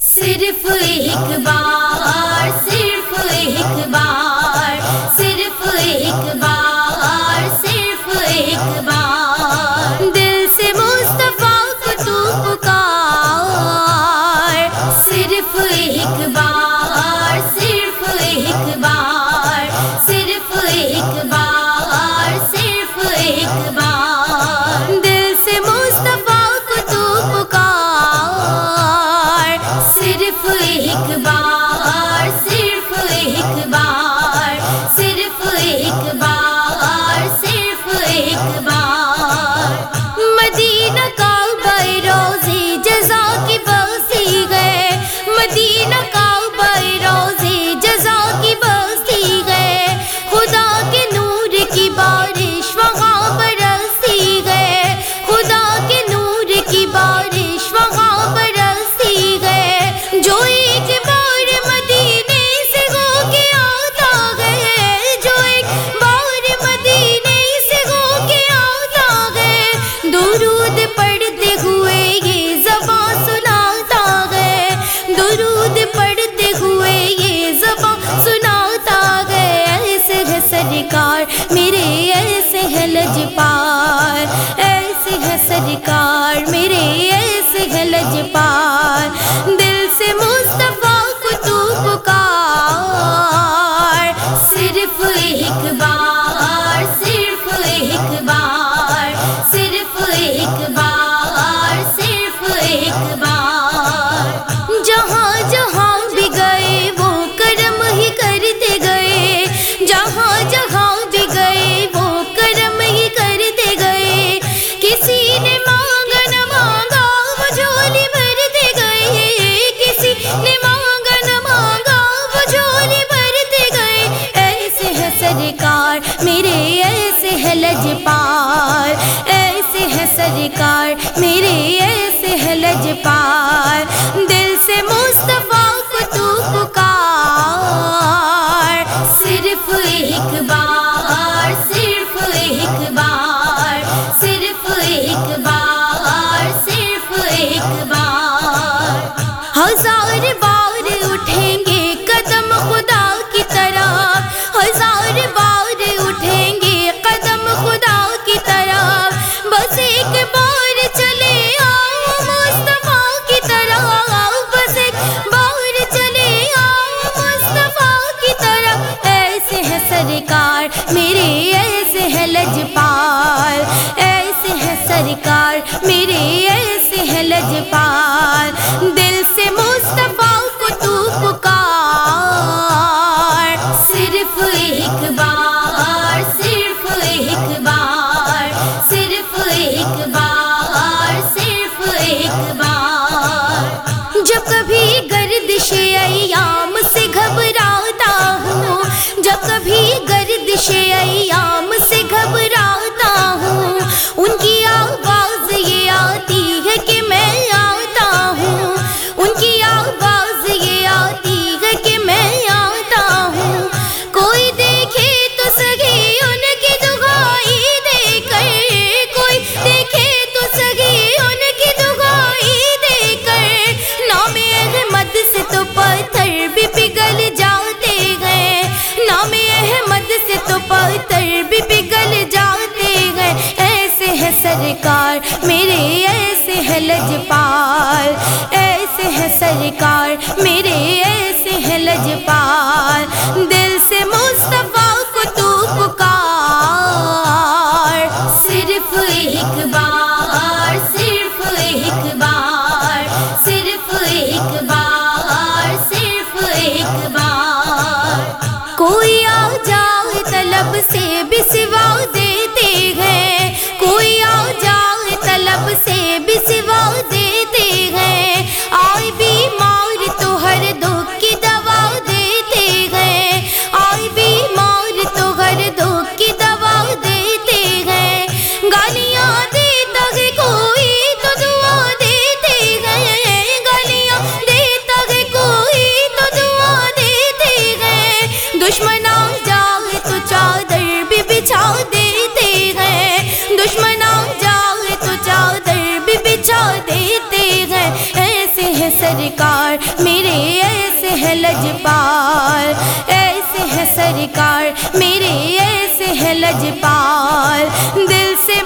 صرف ایک بار صرف ایک بار۔ پار، میرے ایسے ہے لج پار ایسے ہے سرکار، میرے ایسے ہے لج پار۔ دل سے مصطفیٰ کو تو پکار، صرف ایک بار، صرف ایک بار، صرف ایک بار، صرف ایک بار۔ میرے ایسے ہے لج پار، ایسے ہے سرکار، میرے ایسے ہے لج پار۔ دل سے مصطفیٰ کو تو پکار، صرف ایک بار، صرف ایک بار، صرف ایک بار، صرف ایک بار۔ ہزار لجپال ایسے ہے سرکار میرے ایسے ہے لجپال دل سے مصطفیٰ کو تو پکار۔ صرف ایک بار، صرف ایک بار۔ صرف ایک بار، صرف ایک بار۔ جب کبھی گردش ایام سے گھبراتا ہوں، جب کبھی گردش ایام رحمت سے تو پتھر بھی پگل جاتے ہیں۔ ایسے ہے سرکار، میرے ایسے ہے لج پار ایسے ہے سرکار سرکار میرے ایسے ہے لجپال ایسے ہے سرکار میرے ایسے ہے لجپال۔ دل سے